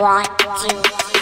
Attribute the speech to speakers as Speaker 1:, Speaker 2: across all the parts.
Speaker 1: One, two, three.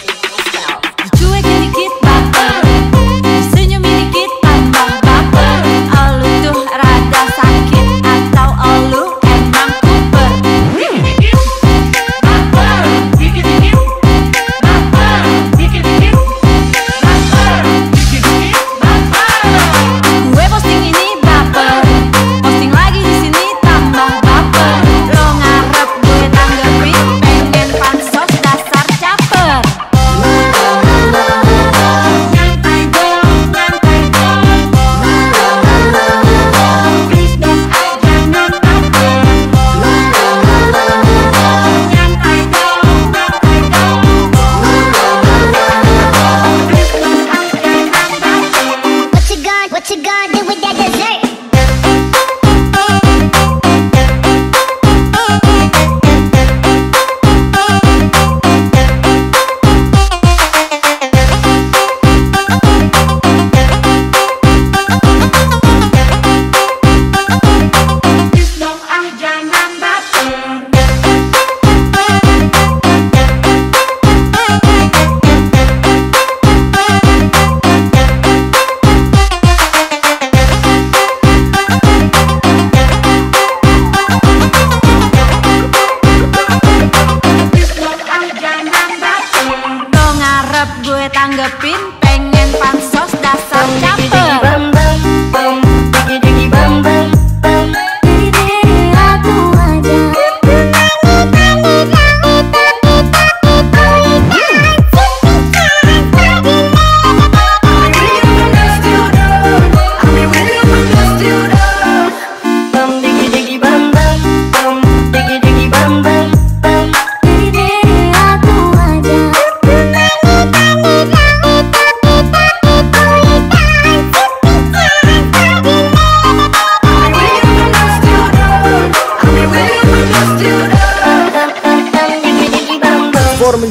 Speaker 2: duwe tanggepin pengen pansos dasar
Speaker 3: capek.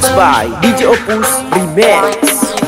Speaker 3: by DJ Opus Remix.